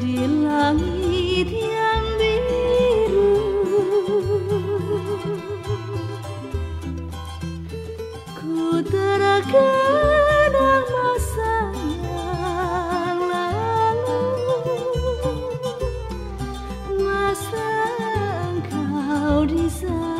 di langit yang biru. Ku terkenang masa yang lalu. Masa engkau di sana.